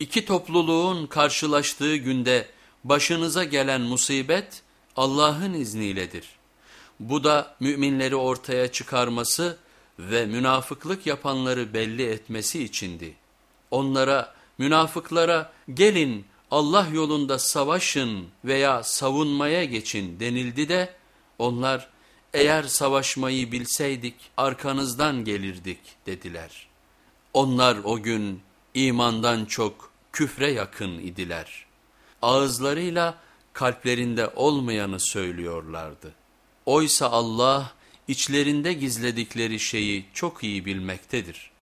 İki topluluğun karşılaştığı günde başınıza gelen musibet Allah'ın izniyledir. Bu da müminleri ortaya çıkarması ve münafıklık yapanları belli etmesi içindi. Onlara, münafıklara gelin Allah yolunda savaşın veya savunmaya geçin denildi de onlar eğer savaşmayı bilseydik arkanızdan gelirdik dediler. Onlar o gün imandan çok küfre yakın idiler. Ağızlarıyla kalplerinde olmayanı söylüyorlardı. Oysa Allah içlerinde gizledikleri şeyi çok iyi bilmektedir.''